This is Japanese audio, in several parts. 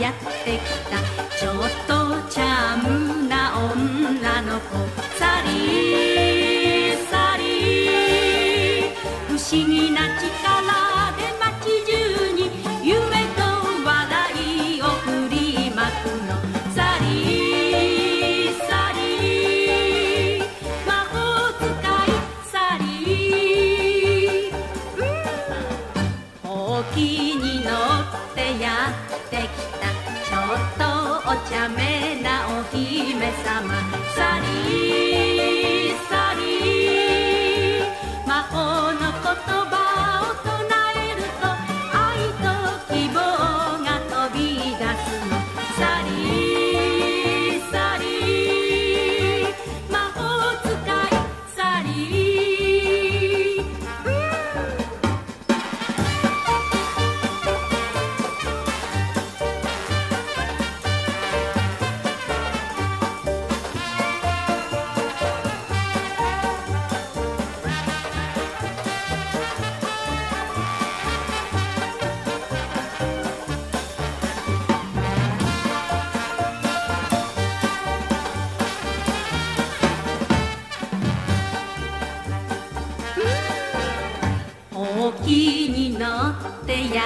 やってきた。ちょっと φωτιά με ένα οχή με σαμά. うに乗ってや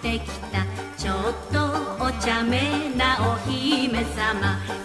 ってきた。ちょっとお茶目なお姫様。